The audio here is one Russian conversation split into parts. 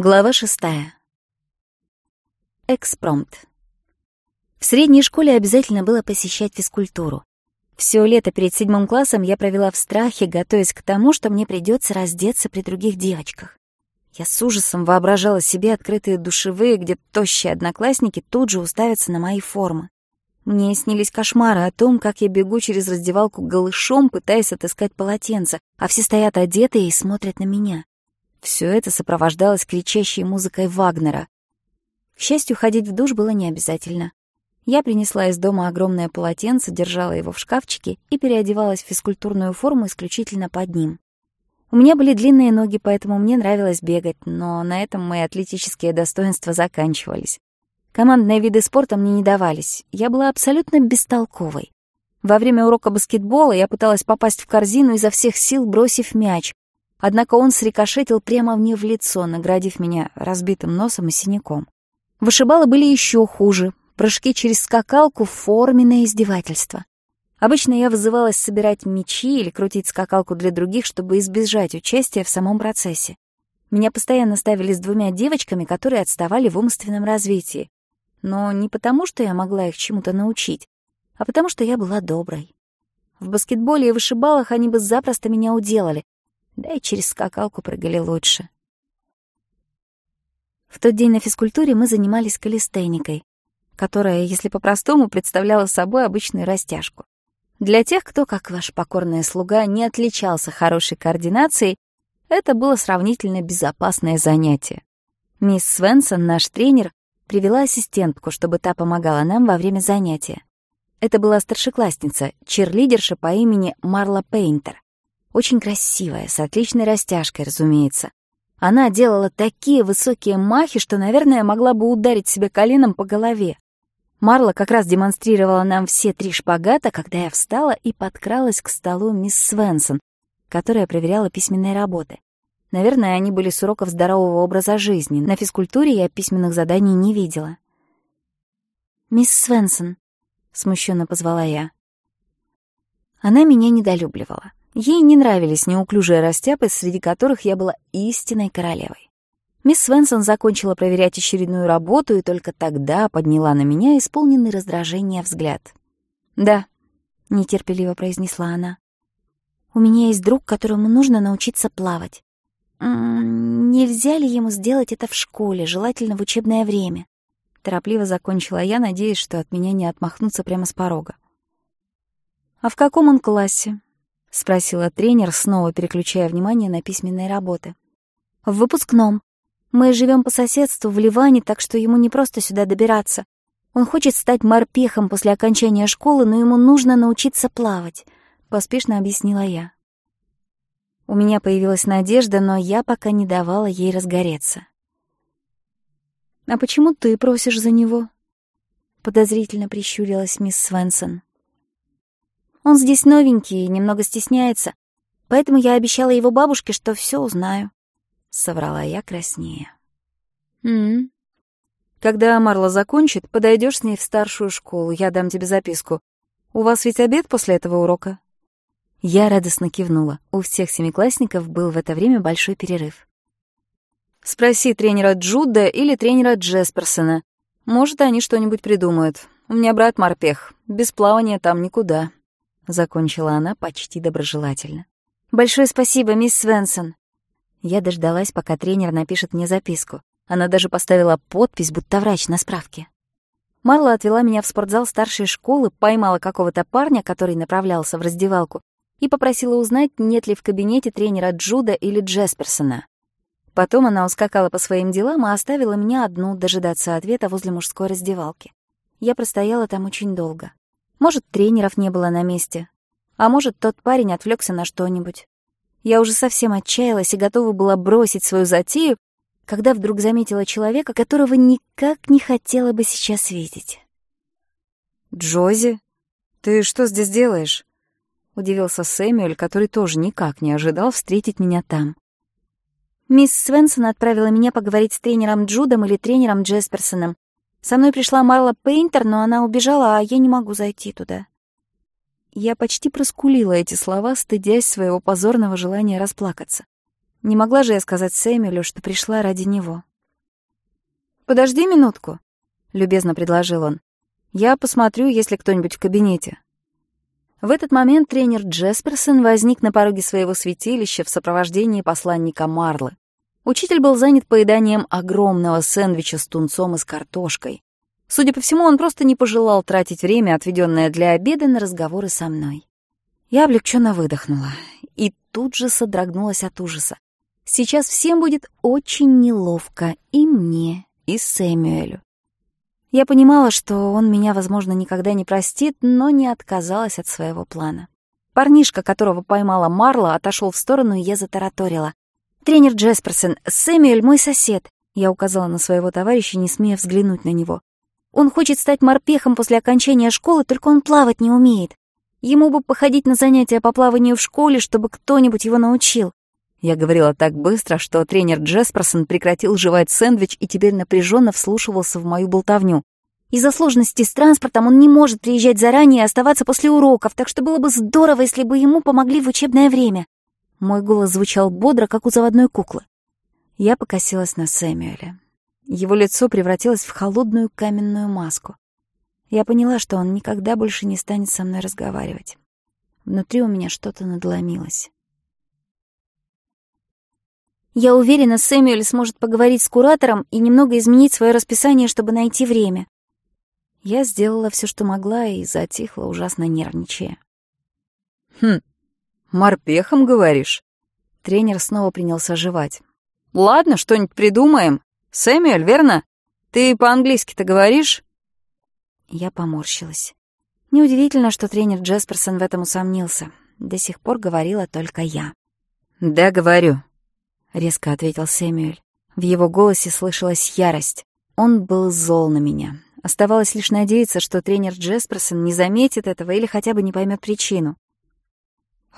Глава шестая. Экспромт. В средней школе обязательно было посещать физкультуру. Всё лето перед седьмым классом я провела в страхе, готовясь к тому, что мне придётся раздеться при других девочках. Я с ужасом воображала себе открытые душевые, где тощие одноклассники тут же уставятся на мои формы. Мне снились кошмары о том, как я бегу через раздевалку голышом, пытаясь отыскать полотенце, а все стоят одетые и смотрят на меня. Все это сопровождалось кричащей музыкой Вагнера. К счастью, ходить в душ было не обязательно. Я принесла из дома огромное полотенце, держала его в шкафчике и переодевалась в физкультурную форму исключительно под ним. У меня были длинные ноги, поэтому мне нравилось бегать, но на этом мои атлетические достоинства заканчивались. Командные виды спорта мне не давались, я была абсолютно бестолковой. Во время урока баскетбола я пыталась попасть в корзину изо всех сил, бросив мяч, Однако он срикошетил прямо мне в лицо, наградив меня разбитым носом и синяком. Вышибалы были еще хуже. Прыжки через скакалку — форменное издевательство. Обычно я вызывалась собирать мечи или крутить скакалку для других, чтобы избежать участия в самом процессе. Меня постоянно ставили с двумя девочками, которые отставали в умственном развитии. Но не потому, что я могла их чему-то научить, а потому что я была доброй. В баскетболе и вышибалах они бы запросто меня уделали, да и через скакалку прыгали лучше. В тот день на физкультуре мы занимались калистеникой, которая, если по-простому, представляла собой обычную растяжку. Для тех, кто, как ваш покорный слуга, не отличался хорошей координацией, это было сравнительно безопасное занятие. Мисс Свенсон, наш тренер, привела ассистентку, чтобы та помогала нам во время занятия. Это была старшеклассница, черлидерша по имени Марла Пейнтер. очень красивая, с отличной растяжкой, разумеется. Она делала такие высокие махи, что, наверное, могла бы ударить себе коленом по голове. Марла как раз демонстрировала нам все три шпагата, когда я встала и подкралась к столу мисс Свенсон, которая проверяла письменные работы. Наверное, они были с уроков здорового образа жизни. На физкультуре я письменных заданий не видела. «Мисс Свенсон», — смущенно позвала я. Она меня недолюбливала. Ей не нравились неуклюжие растяпы, среди которых я была истинной королевой. Мисс Свенсон закончила проверять очередную работу и только тогда подняла на меня исполненный раздражения взгляд. «Да», — нетерпеливо произнесла она, — «у меня есть друг, которому нужно научиться плавать. М -м, нельзя ли ему сделать это в школе, желательно в учебное время?» Торопливо закончила я, надеясь, что от меня не отмахнутся прямо с порога. «А в каком он классе?» — спросила тренер, снова переключая внимание на письменные работы. «В выпускном. Мы живем по соседству в Ливане, так что ему не просто сюда добираться. Он хочет стать морпехом после окончания школы, но ему нужно научиться плавать», — поспешно объяснила я. У меня появилась надежда, но я пока не давала ей разгореться. «А почему ты просишь за него?» — подозрительно прищурилась мисс Свенсон. Он здесь новенький и немного стесняется, поэтому я обещала его бабушке, что все узнаю. Соврала я краснее. М, -м. Когда Марла закончит, подойдешь с ней в старшую школу, я дам тебе записку. У вас ведь обед после этого урока? Я радостно кивнула. У всех семиклассников был в это время большой перерыв. Спроси тренера Джуда или тренера Джесперсона. Может, они что-нибудь придумают. У меня брат морпех. Без плавания там никуда. Закончила она почти доброжелательно. «Большое спасибо, мисс Свенсон!» Я дождалась, пока тренер напишет мне записку. Она даже поставила подпись, будто врач на справке. Марла отвела меня в спортзал старшей школы, поймала какого-то парня, который направлялся в раздевалку, и попросила узнать, нет ли в кабинете тренера Джуда или Джесперсона. Потом она ускакала по своим делам и оставила меня одну дожидаться ответа возле мужской раздевалки. Я простояла там очень долго. Может, тренеров не было на месте. А может, тот парень отвлекся на что-нибудь. Я уже совсем отчаялась и готова была бросить свою затею, когда вдруг заметила человека, которого никак не хотела бы сейчас видеть. «Джози, ты что здесь делаешь?» — удивился Сэмюэль, который тоже никак не ожидал встретить меня там. Мисс Свенсон отправила меня поговорить с тренером Джудом или тренером Джесперсоном. Со мной пришла Марла Пейнтер, но она убежала, а я не могу зайти туда. Я почти проскулила эти слова, стыдясь своего позорного желания расплакаться. Не могла же я сказать Сэмюэлю, что пришла ради него. «Подожди минутку», — любезно предложил он. «Я посмотрю, есть ли кто-нибудь в кабинете». В этот момент тренер Джесперсон возник на пороге своего святилища в сопровождении посланника Марлы. Учитель был занят поеданием огромного сэндвича с тунцом и с картошкой. Судя по всему, он просто не пожелал тратить время, отведенное для обеда, на разговоры со мной. Я облегченно выдохнула и тут же содрогнулась от ужаса. Сейчас всем будет очень неловко и мне, и Сэмюэлю. Я понимала, что он меня, возможно, никогда не простит, но не отказалась от своего плана. Парнишка, которого поймала Марла, отошел в сторону, и я затараторила. «Тренер Джесперсон, Сэмюэль мой сосед», — я указала на своего товарища, не смея взглянуть на него. «Он хочет стать морпехом после окончания школы, только он плавать не умеет. Ему бы походить на занятия по плаванию в школе, чтобы кто-нибудь его научил». Я говорила так быстро, что тренер Джесперсон прекратил жевать сэндвич и теперь напряженно вслушивался в мою болтовню. Из-за сложности с транспортом он не может приезжать заранее и оставаться после уроков, так что было бы здорово, если бы ему помогли в учебное время. Мой голос звучал бодро, как у заводной куклы. Я покосилась на Сэмюэля. Его лицо превратилось в холодную каменную маску. Я поняла, что он никогда больше не станет со мной разговаривать. Внутри у меня что-то надломилось. Я уверена, Сэмюэль сможет поговорить с куратором и немного изменить свое расписание, чтобы найти время. Я сделала все, что могла, и затихла, ужасно нервничая. Хм, морпехом, говоришь?» Тренер снова принялся жевать. «Ладно, что-нибудь придумаем. Сэмюэль, верно? Ты по-английски-то говоришь?» Я поморщилась. Неудивительно, что тренер Джесперсон в этом усомнился. До сих пор говорила только я. «Да, говорю», — резко ответил Сэмюэль. В его голосе слышалась ярость. Он был зол на меня. Оставалось лишь надеяться, что тренер Джесперсон не заметит этого или хотя бы не поймет причину.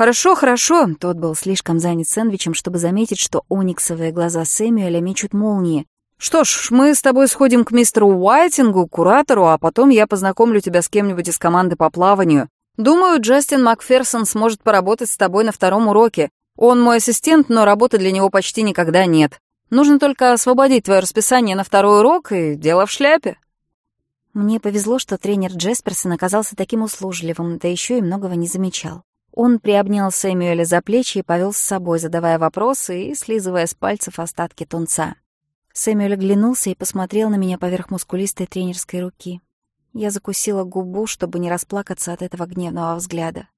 «Хорошо, хорошо!» — тот был слишком занят сэндвичем, чтобы заметить, что ониксовые глаза Сэмюэля мечут молнии. «Что ж, мы с тобой сходим к мистеру Уайтингу, куратору, а потом я познакомлю тебя с кем-нибудь из команды по плаванию. Думаю, Джастин Макферсон сможет поработать с тобой на втором уроке. Он мой ассистент, но работы для него почти никогда нет. Нужно только освободить твое расписание на второй урок, и дело в шляпе». Мне повезло, что тренер Джесперсон оказался таким услужливым, да еще и многого не замечал. Он приобнял Сэмюэля за плечи и повел с собой, задавая вопросы и слизывая с пальцев остатки тунца. Сэмюэль оглянулся и посмотрел на меня поверх мускулистой тренерской руки. Я закусила губу, чтобы не расплакаться от этого гневного взгляда.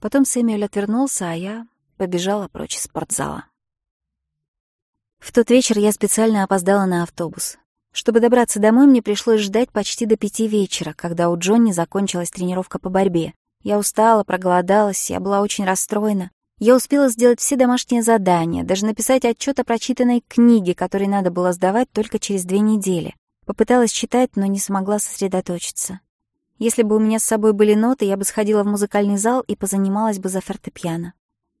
Потом Сэмюэль отвернулся, а я побежала прочь из спортзала. В тот вечер я специально опоздала на автобус. Чтобы добраться домой, мне пришлось ждать почти до пяти вечера, когда у Джонни закончилась тренировка по борьбе, я устала, проголодалась, я была очень расстроена. Я успела сделать все домашние задания, даже написать отчет о прочитанной книге, который надо было сдавать только через две недели. Попыталась читать, но не смогла сосредоточиться. Если бы у меня с собой были ноты, я бы сходила в музыкальный зал и позанималась бы за фортепиано.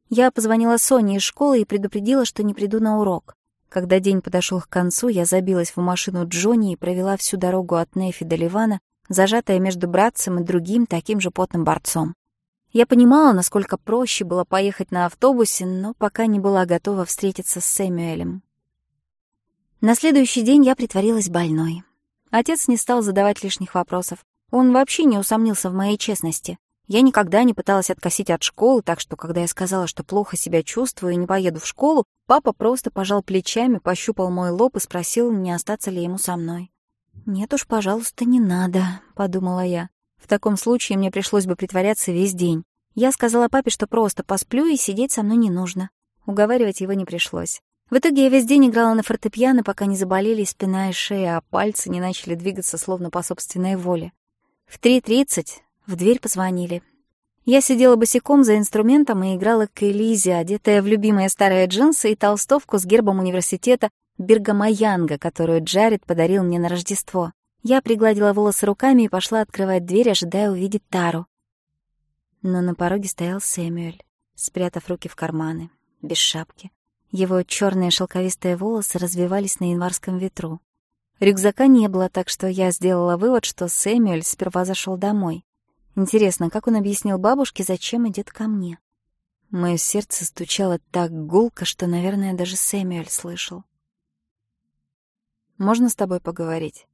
Я позвонила Соне из школы и предупредила, что не приду на урок. Когда день подошел к концу, я забилась в машину Джонни и провела всю дорогу от Нефи до Ливана, зажатая между братцем и другим таким же потным борцом. Я понимала, насколько проще было поехать на автобусе, но пока не была готова встретиться с Сэмюэлем. На следующий день я притворилась больной. Отец не стал задавать лишних вопросов. Он вообще не усомнился в моей честности. Я никогда не пыталась откосить от школы, так что, когда я сказала, что плохо себя чувствую и не поеду в школу, папа просто пожал плечами, пощупал мой лоб и спросил, не остаться ли ему со мной. «Нет уж, пожалуйста, не надо», — подумала я. «В таком случае мне пришлось бы притворяться весь день. Я сказала папе, что просто посплю и сидеть со мной не нужно». Уговаривать его не пришлось. В итоге я весь день играла на фортепиано, пока не заболели спина и шея, а пальцы не начали двигаться словно по собственной воле. В 3.30 в дверь позвонили. Я сидела босиком за инструментом и играла к Элизе, одетая в любимые старые джинсы и толстовку с гербом университета Бергамоянга, которую Джаред подарил мне на Рождество. Я пригладила волосы руками и пошла открывать дверь, ожидая увидеть Тару. Но на пороге стоял Сэмюэль, спрятав руки в карманы, без шапки. Его черные шелковистые волосы развивались на январском ветру. Рюкзака не было, так что я сделала вывод, что Сэмюэль сперва зашел домой. Интересно, как он объяснил бабушке, зачем идет ко мне? Мое сердце стучало так гулко, что, наверное, даже Сэмюэль слышал. Можно с тобой поговорить?»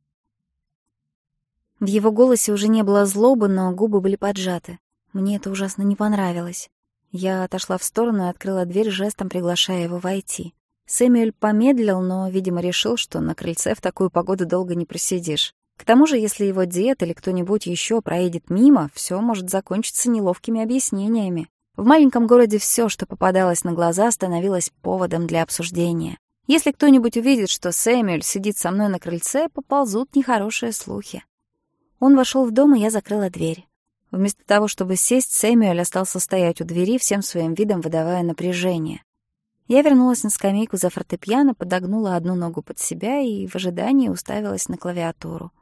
В его голосе уже не было злобы, но губы были поджаты. Мне это ужасно не понравилось. Я отошла в сторону и открыла дверь, жестом приглашая его войти. Сэмюэль помедлил, но, видимо, решил, что на крыльце в такую погоду долго не просидишь. К тому же, если его дед или кто-нибудь еще проедет мимо, все может закончиться неловкими объяснениями. В маленьком городе все, что попадалось на глаза, становилось поводом для обсуждения. Если кто-нибудь увидит, что Сэмюэль сидит со мной на крыльце, поползут нехорошие слухи. Он вошел в дом, и я закрыла дверь. Вместо того, чтобы сесть, Сэмюэль остался стоять у двери, всем своим видом выдавая напряжение. Я вернулась на скамейку за фортепиано, подогнула одну ногу под себя и в ожидании уставилась на клавиатуру.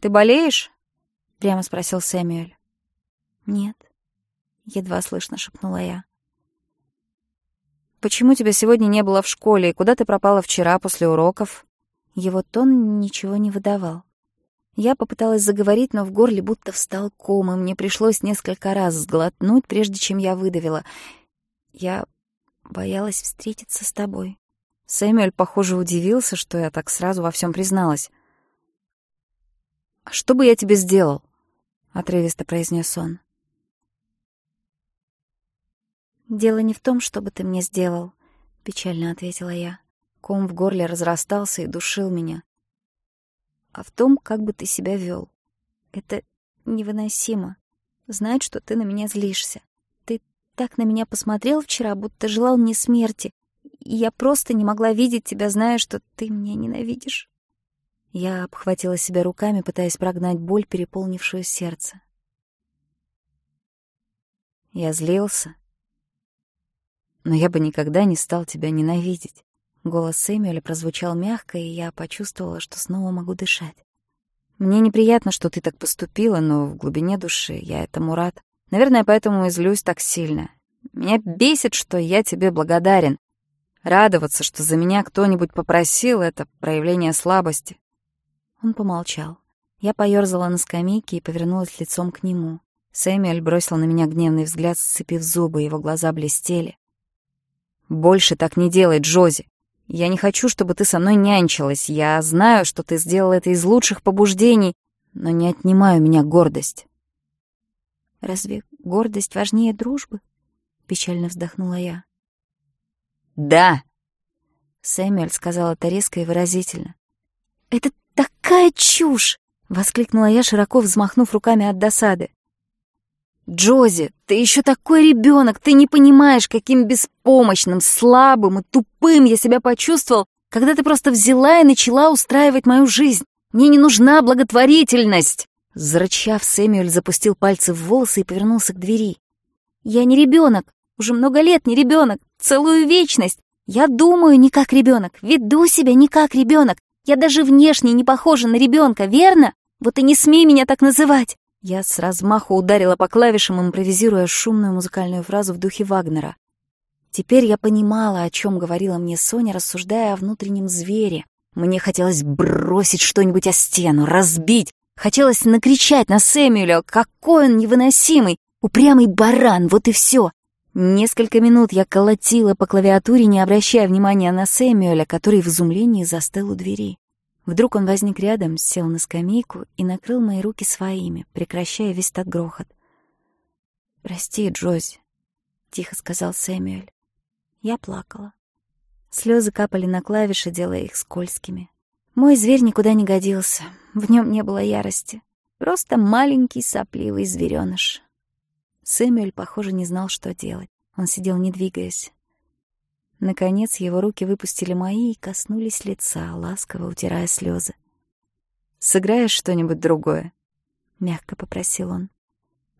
«Ты болеешь?» — прямо спросил Сэмюэль. «Нет», — едва слышно шепнула я почему тебя сегодня не было в школе и куда ты пропала вчера после уроков?» Его тон ничего не выдавал. Я попыталась заговорить, но в горле будто встал ком, и мне пришлось несколько раз сглотнуть, прежде чем я выдавила. Я боялась встретиться с тобой. Сэмюэль, похоже, удивился, что я так сразу во всем призналась. «А что бы я тебе сделал?» — отрывисто произнес он. «Дело не в том, что бы ты мне сделал», — печально ответила я. Ком в горле разрастался и душил меня. «А в том, как бы ты себя вел. Это невыносимо. Знать, что ты на меня злишься. Ты так на меня посмотрел вчера, будто желал мне смерти. И я просто не могла видеть тебя, зная, что ты меня ненавидишь». Я обхватила себя руками, пытаясь прогнать боль, переполнившую сердце. Я злился, Но я бы никогда не стал тебя ненавидеть. Голос Сэмюэля прозвучал мягко, и я почувствовала, что снова могу дышать. «Мне неприятно, что ты так поступила, но в глубине души я этому рад. Наверное, поэтому и злюсь так сильно. Меня бесит, что я тебе благодарен. Радоваться, что за меня кто-нибудь попросил, — это проявление слабости». Он помолчал. Я поёрзала на скамейке и повернулась лицом к нему. Сэмюэль бросил на меня Больше так не делай, Джози. Я не хочу, чтобы ты со мной нянчилась. Я знаю, что ты сделала это из лучших побуждений, но не отнимай у меня гордость». «Разве гордость важнее дружбы?» — печально вздохнула я. «Да!» — Сэмюэль сказал это резко и выразительно. «Это такая чушь!» — воскликнула я, широко взмахнув руками от досады. Джози, ты еще такой ребенок, ты не понимаешь, каким беспомощным, слабым и тупым я себя почувствовал, когда ты просто взяла и начала устраивать мою жизнь. Мне не нужна благотворительность!» Зарычав, Сэмюэль запустил пальцы в волосы и повернулся к двери. «Я не ребенок, уже много лет не ребенок, целую вечность. Я думаю не как ребенок, веду себя не как ребенок. Я даже внешне не похожа на ребенка, верно? Вот и не смей меня так называть. Я с размаху ударила по клавишам, импровизируя шумную музыкальную фразу в духе Вагнера. Теперь я понимала, о чем говорила мне Соня, рассуждая о внутреннем звере. Мне хотелось бросить что-нибудь о стену, разбить. Хотелось накричать на Сэмюэля, какой он невыносимый, упрямый баран, вот и все. Несколько минут я колотила по клавиатуре, не обращая внимания на Сэмюэля, который в изумлении застыл у двери. Вдруг он возник рядом, сел на скамейку и накрыл мои руки своими, прекращая весь тот грохот. «Прости, Джози», — тихо сказал Сэмюэль. Я плакала. Слезы капали на клавиши, делая их скользкими. Мой зверь никуда не годился, в нем не было ярости. Просто маленький сопливый зверёныш. Сэмюэль, похоже, не знал, что делать. Он сидел, не двигаясь. Наконец его руки выпустили мои и коснулись лица, ласково утирая слезы. «Сыграешь что-нибудь другое?» — мягко попросил он.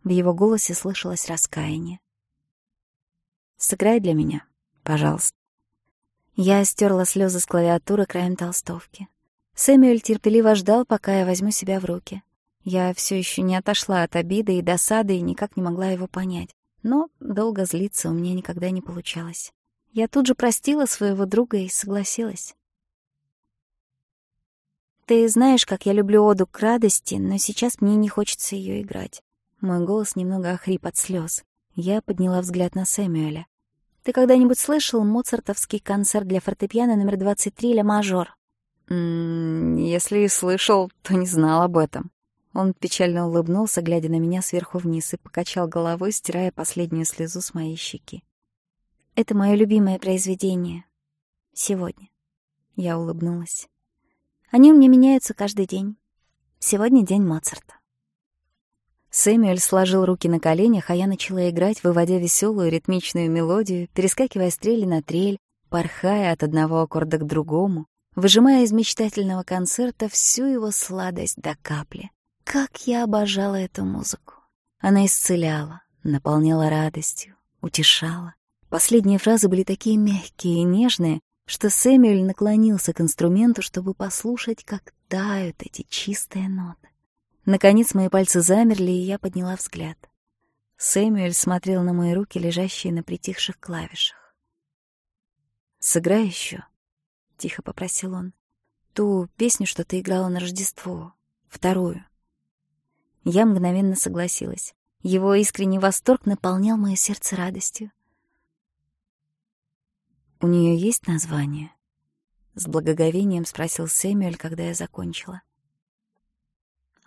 В его голосе слышалось раскаяние. «Сыграй для меня, пожалуйста». Я стерла слезы с клавиатуры краем толстовки. Сэмюэль терпеливо ждал, пока я возьму себя в руки. Я все еще не отошла от обиды и досады и никак не могла его понять. Но долго злиться у меня никогда не получалось. Я тут же простила своего друга и согласилась. Ты знаешь, как я люблю оду к радости, но сейчас мне не хочется ее играть. Мой голос немного охрип от слез. Я подняла взгляд на Сэмюэля. Ты когда-нибудь слышал моцартовский концерт для фортепиано номер 23 «Ля мажор»? если и слышал, то не знал об этом. Он печально улыбнулся, глядя на меня сверху вниз, и покачал головой, стирая последнюю слезу с моей щеки. «Это мое любимое произведение. Сегодня». Я улыбнулась. «Они у меня меняются каждый день. Сегодня день Моцарта». Сэмюэль сложил руки на коленях, а я начала играть, выводя веселую ритмичную мелодию, перескакивая с трели на трель, порхая от одного аккорда к другому, выжимая из мечтательного концерта всю его сладость до капли. Как я обожала эту музыку! Она исцеляла, наполняла радостью, утешала. Последние фразы были такие мягкие и нежные, что Сэмюэль наклонился к инструменту, чтобы послушать, как тают эти чистые ноты. Наконец мои пальцы замерли, и я подняла взгляд. Сэмюэль смотрел на мои руки, лежащие на притихших клавишах. «Сыграй еще, тихо попросил он. «Ту песню, что ты играла на Рождество. Вторую». Я мгновенно согласилась. Его искренний восторг наполнял мое сердце радостью. У нее есть название? С благоговением спросил Сэмюэль, когда я закончила.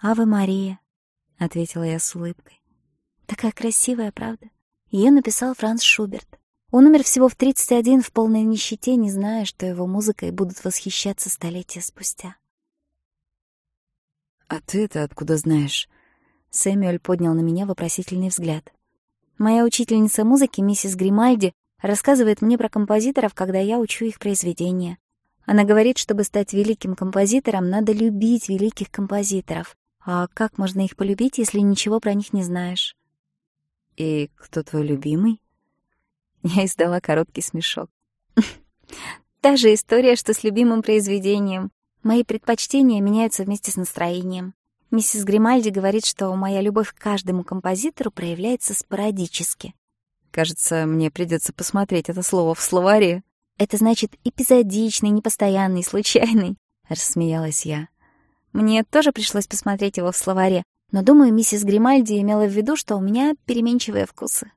А вы, Мария», — ответила я с улыбкой. «Такая красивая, правда?» Ее написал Франц Шуберт. Он умер всего в 31 в полной нищете, не зная, что его музыкой будут восхищаться столетия спустя. «А ты это откуда знаешь?» Сэмюэль поднял на меня вопросительный взгляд. «Моя учительница музыки, миссис Гримальди, рассказывает мне про композиторов, когда я учу их произведения. Она говорит, чтобы стать великим композитором, надо любить великих композиторов. А как можно их полюбить, если ничего про них не знаешь? «И кто твой любимый?» Я издала короткий смешок. Та же история, что с любимым произведением. Мои предпочтения меняются вместе с настроением. Миссис Гримальди говорит, что моя любовь к каждому композитору проявляется спорадически. Кажется, мне придется посмотреть это слово в словаре. «Это значит эпизодичный, непостоянный, случайный», — рассмеялась я. Мне тоже пришлось посмотреть его в словаре, но, думаю, миссис Гримальди имела в виду, что у меня переменчивые вкусы.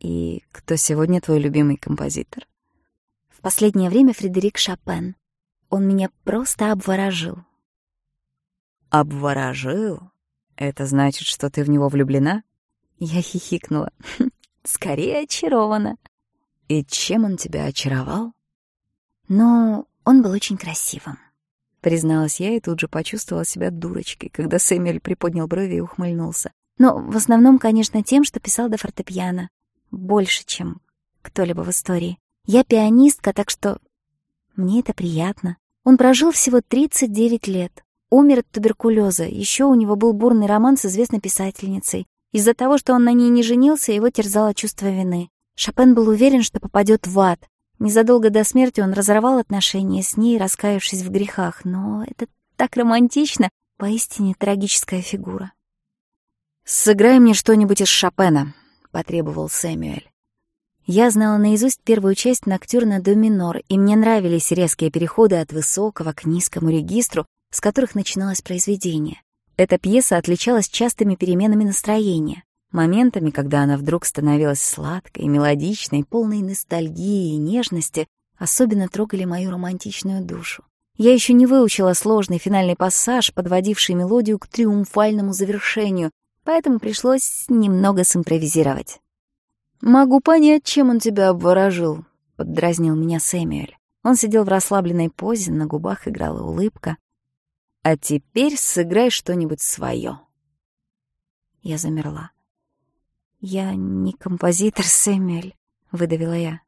«И кто сегодня твой любимый композитор?» «В последнее время Фредерик Шопен. Он меня просто обворожил». «Обворожил? Это значит, что ты в него влюблена?» Я хихикнула. скорее очарована. И чем он тебя очаровал? Ну, он был очень красивым. Призналась я и тут же почувствовала себя дурочкой, когда Сэмюэль приподнял брови и ухмыльнулся. Но ну, в основном, конечно, тем, что писал до фортепиано. Больше, чем кто-либо в истории. Я пианистка, так что мне это приятно. Он прожил всего 39 лет. Умер от туберкулеза. Еще у него был бурный роман с известной писательницей. Из-за того, что он на ней не женился, его терзало чувство вины. Шопен был уверен, что попадет в ад. Незадолго до смерти он разорвал отношения с ней, раскаявшись в грехах. Но это так романтично, поистине трагическая фигура. «Сыграй мне что-нибудь из Шопена», — потребовал Сэмюэль. Я знала наизусть первую часть ноктюрна до минор, и мне нравились резкие переходы от высокого к низкому регистру, с которых начиналось произведение. Эта пьеса отличалась частыми переменами настроения, моментами, когда она вдруг становилась сладкой, мелодичной, полной ностальгии и нежности, особенно трогали мою романтичную душу. Я еще не выучила сложный финальный пассаж, подводивший мелодию к триумфальному завершению, поэтому пришлось немного симпровизировать. «Могу понять, чем он тебя обворожил», — поддразнил меня Сэмюэль. Он сидел в расслабленной позе, на губах играла улыбка. А теперь сыграй что-нибудь свое. Я замерла. «Я не композитор, Сэмюэль», — выдавила я.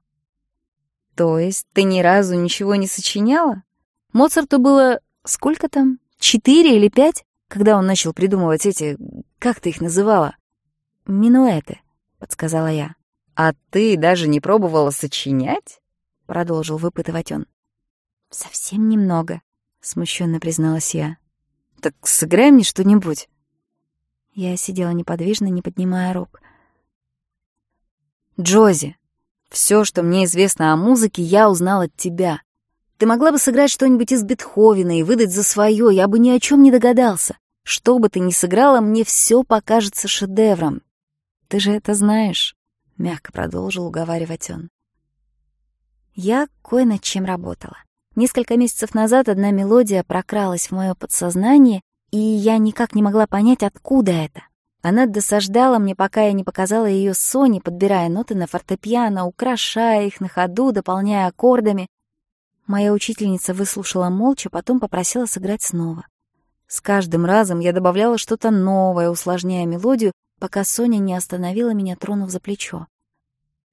«То есть ты ни разу ничего не сочиняла? Моцарту было сколько там? Четыре или пять, когда он начал придумывать эти... Как ты их называла?» «Минуэты», — подсказала я. «А ты даже не пробовала сочинять?» — продолжил выпытывать он. «Совсем немного», смущенно призналась я. «Так сыграем мне что-нибудь». Я сидела неподвижно, не поднимая рук. «Джози, все, что мне известно о музыке, я узнал от тебя. Ты могла бы сыграть что-нибудь из Бетховена и выдать за свое, я бы ни о чем не догадался. Что бы ты ни сыграла, мне все покажется шедевром. Ты же это знаешь», — мягко продолжил уговаривать он. Я кое над чем работала. Несколько месяцев назад одна мелодия прокралась в мое подсознание, и я никак не могла понять, откуда это. Она досаждала мне, пока я не показала ее Соне, подбирая ноты на фортепиано, украшая их на ходу, дополняя аккордами. Моя учительница выслушала молча, потом попросила сыграть снова. С каждым разом я добавляла что-то новое, усложняя мелодию, пока Соня не остановила меня, тронув за плечо.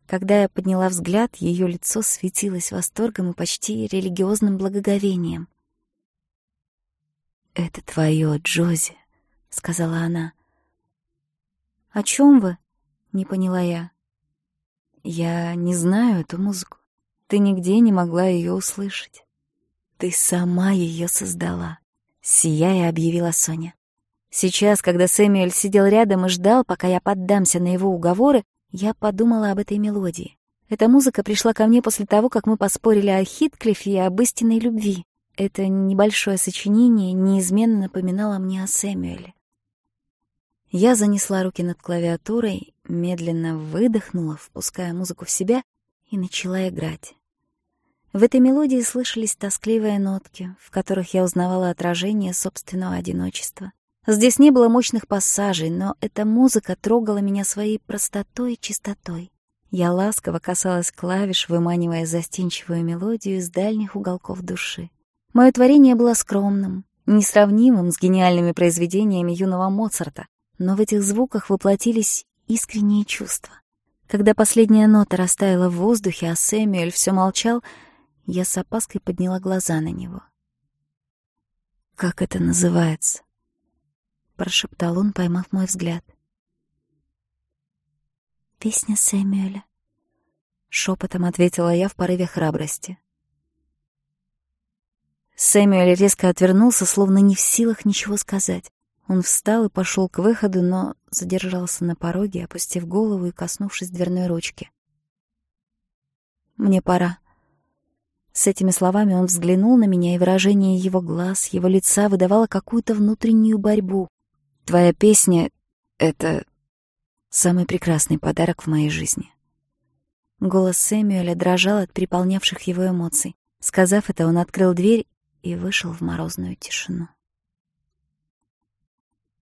Когда я подняла взгляд, ее лицо светилось восторгом и почти религиозным благоговением. «Это твое, Джози», — сказала она. «О чем вы?» — не поняла я. «Я не знаю эту музыку. Ты нигде не могла ее услышать. Ты сама ее создала», — сияя объявила Соня. Сейчас, когда Сэмюэль сидел рядом и ждал, пока я поддамся на его уговоры, я подумала об этой мелодии. Эта музыка пришла ко мне после того, как мы поспорили о Хитклифе и об истинной любви. Это небольшое сочинение неизменно напоминало мне о Сэмюэле. Я занесла руки над клавиатурой, медленно выдохнула, впуская музыку в себя, и начала играть. В этой мелодии слышались тоскливые нотки, в которых я узнавала отражение собственного одиночества. Здесь не было мощных пассажей, но эта музыка трогала меня своей простотой и чистотой. Я ласково касалась клавиш, выманивая застенчивую мелодию из дальних уголков души. Мое творение было скромным, несравнимым с гениальными произведениями юного Моцарта, но в этих звуках воплотились искренние чувства. Когда последняя нота растаяла в воздухе, а Сэмюэль все молчал, я с опаской подняла глаза на него. «Как это называется?» прошептал он, поймав мой взгляд. «Песня Сэмюэля», — шепотом ответила я в порыве храбрости. Сэмюэль резко отвернулся, словно не в силах ничего сказать. Он встал и пошел к выходу, но задержался на пороге, опустив голову и коснувшись дверной ручки. «Мне пора». С этими словами он взглянул на меня, и выражение его глаз, его лица выдавало какую-то внутреннюю борьбу. Твоя песня — это самый прекрасный подарок в моей жизни». Голос Сэмюэля дрожал от переполнявших его эмоций. Сказав это, он открыл дверь и вышел в морозную тишину.